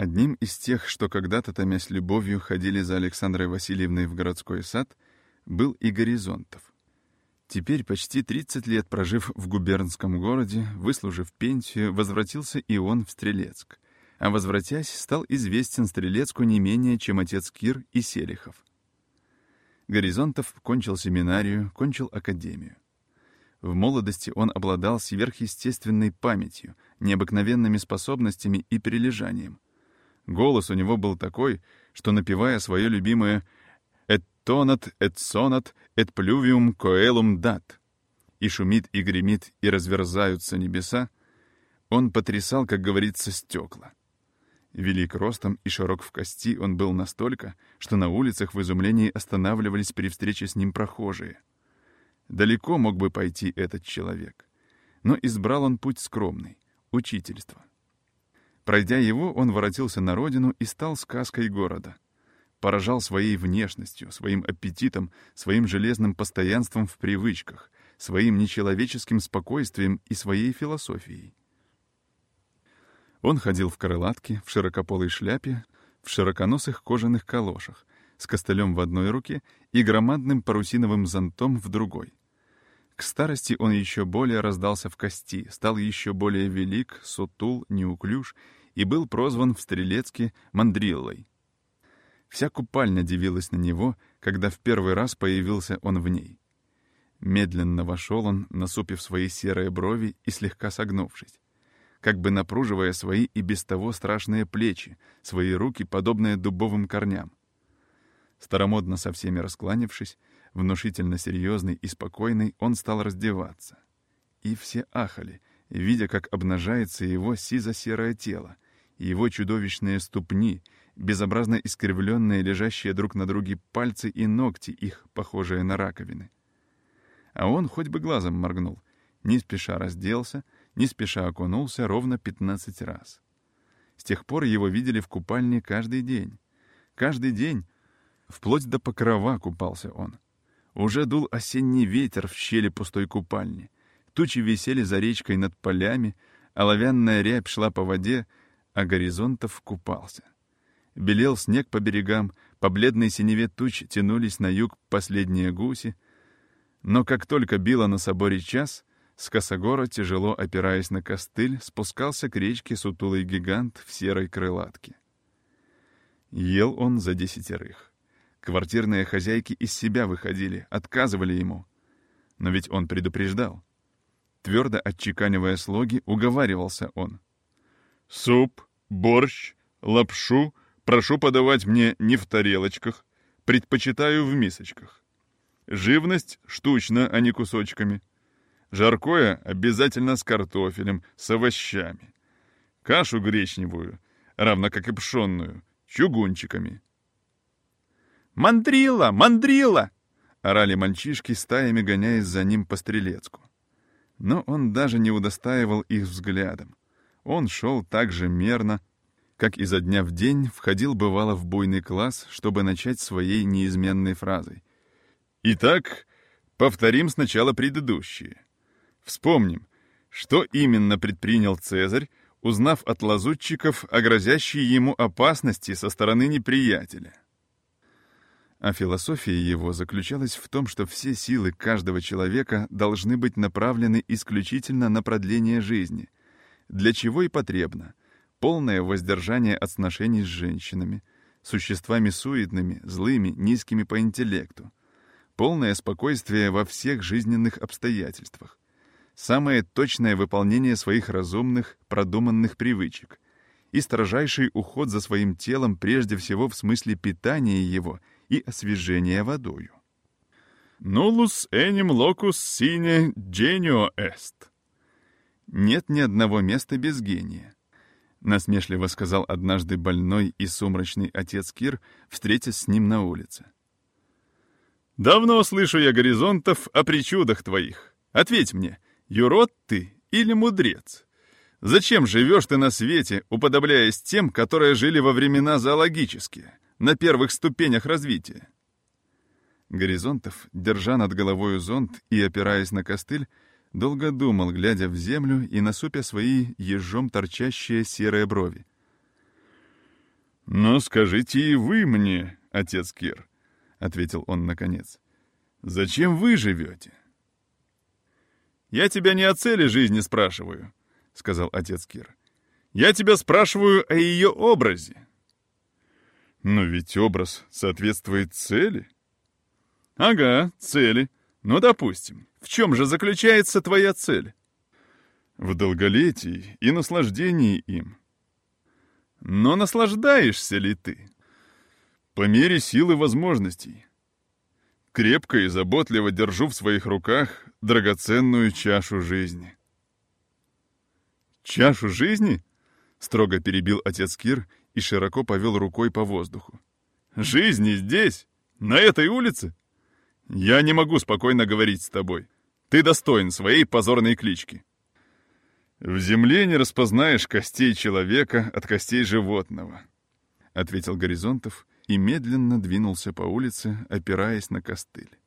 Одним из тех, что когда-то, томясь любовью, ходили за Александрой Васильевной в городской сад, был и Горизонтов. Теперь, почти 30 лет прожив в губернском городе, выслужив пенсию, возвратился и он в Стрелецк. А возвратясь, стал известен Стрелецку не менее, чем отец Кир и Селихов. Горизонтов кончил семинарию, кончил академию. В молодости он обладал сверхъестественной памятью, необыкновенными способностями и прилежанием. Голос у него был такой, что, напевая свое любимое «Et tonat, et sonat, et pluvium coelum dat» и шумит, и гремит, и разверзаются небеса, он потрясал, как говорится, стекла. Велик ростом и широк в кости он был настолько, что на улицах в изумлении останавливались при встрече с ним прохожие. Далеко мог бы пойти этот человек. Но избрал он путь скромный — учительство. Пройдя его, он воротился на родину и стал сказкой города. Поражал своей внешностью, своим аппетитом, своим железным постоянством в привычках, своим нечеловеческим спокойствием и своей философией. Он ходил в крылатке, в широкополой шляпе, в широконосых кожаных калошах, с костылем в одной руке и громадным парусиновым зонтом в другой. К старости он еще более раздался в кости, стал еще более велик, сутул, неуклюж и был прозван в Стрелецке Мандриллой. Вся купальня дивилась на него, когда в первый раз появился он в ней. Медленно вошел он, насупив свои серые брови и слегка согнувшись как бы напруживая свои и без того страшные плечи, свои руки, подобные дубовым корням. Старомодно со всеми раскланившись, внушительно серьезный и спокойный, он стал раздеваться. И все ахали, видя, как обнажается его сизо-серое тело, его чудовищные ступни, безобразно искривленные, лежащие друг на друге пальцы и ногти их, похожие на раковины. А он хоть бы глазом моргнул, не спеша разделся, не спеша окунулся ровно 15 раз. С тех пор его видели в купальне каждый день. Каждый день, вплоть до покрова купался он. Уже дул осенний ветер в щели пустой купальни. Тучи висели за речкой над полями, оловянная рябь шла по воде, а горизонтов купался. Белел снег по берегам, по бледной синеве туч тянулись на юг последние гуси. Но как только било на соборе час, с косогора, тяжело опираясь на костыль, спускался к речке сутулый гигант в серой крылатке. Ел он за десятерых. Квартирные хозяйки из себя выходили, отказывали ему. Но ведь он предупреждал. Твердо отчеканивая слоги, уговаривался он. «Суп, борщ, лапшу прошу подавать мне не в тарелочках, предпочитаю в мисочках. Живность штучно, а не кусочками. Жаркое обязательно с картофелем, с овощами. Кашу гречневую, равно как и пшенную, чугунчиками. «Мандрила! Мандрила!» — орали мальчишки, стаями гоняясь за ним по стрелецку. Но он даже не удостаивал их взглядом. Он шел так же мерно, как изо дня в день входил бывало в буйный класс, чтобы начать своей неизменной фразой. «Итак, повторим сначала предыдущие. Вспомним, что именно предпринял Цезарь, узнав от лазутчиков о грозящей ему опасности со стороны неприятеля. А философия его заключалась в том, что все силы каждого человека должны быть направлены исключительно на продление жизни, для чего и потребно полное воздержание от сношений с женщинами, существами суетными, злыми, низкими по интеллекту, полное спокойствие во всех жизненных обстоятельствах, самое точное выполнение своих разумных, продуманных привычек и строжайший уход за своим телом прежде всего в смысле питания его и освежения водою. «Нулус эним локус сине генио эст». «Нет ни одного места без гения», — насмешливо сказал однажды больной и сумрачный отец Кир, встретясь с ним на улице. «Давно слышу я горизонтов о причудах твоих. Ответь мне, — Юрод ты или мудрец? Зачем живешь ты на свете, уподобляясь тем, которые жили во времена зоологические, на первых ступенях развития? Горизонтов, держа над головой зонт и опираясь на костыль, долго думал, глядя в землю и насупя свои ежом торчащие серые брови. «Но скажите и вы мне, отец Кир», — ответил он наконец, — «зачем вы живете?» «Я тебя не о цели жизни спрашиваю», — сказал отец Кир. «Я тебя спрашиваю о ее образе». «Но ведь образ соответствует цели». «Ага, цели. Ну, допустим. В чем же заключается твоя цель?» «В долголетии и наслаждении им». «Но наслаждаешься ли ты?» «По мере сил и возможностей. Крепко и заботливо держу в своих руках драгоценную чашу жизни». «Чашу жизни?» — строго перебил отец Кир и широко повел рукой по воздуху. «Жизни здесь, на этой улице? Я не могу спокойно говорить с тобой. Ты достоин своей позорной клички». «В земле не распознаешь костей человека от костей животного», — ответил Горизонтов и медленно двинулся по улице, опираясь на костыль.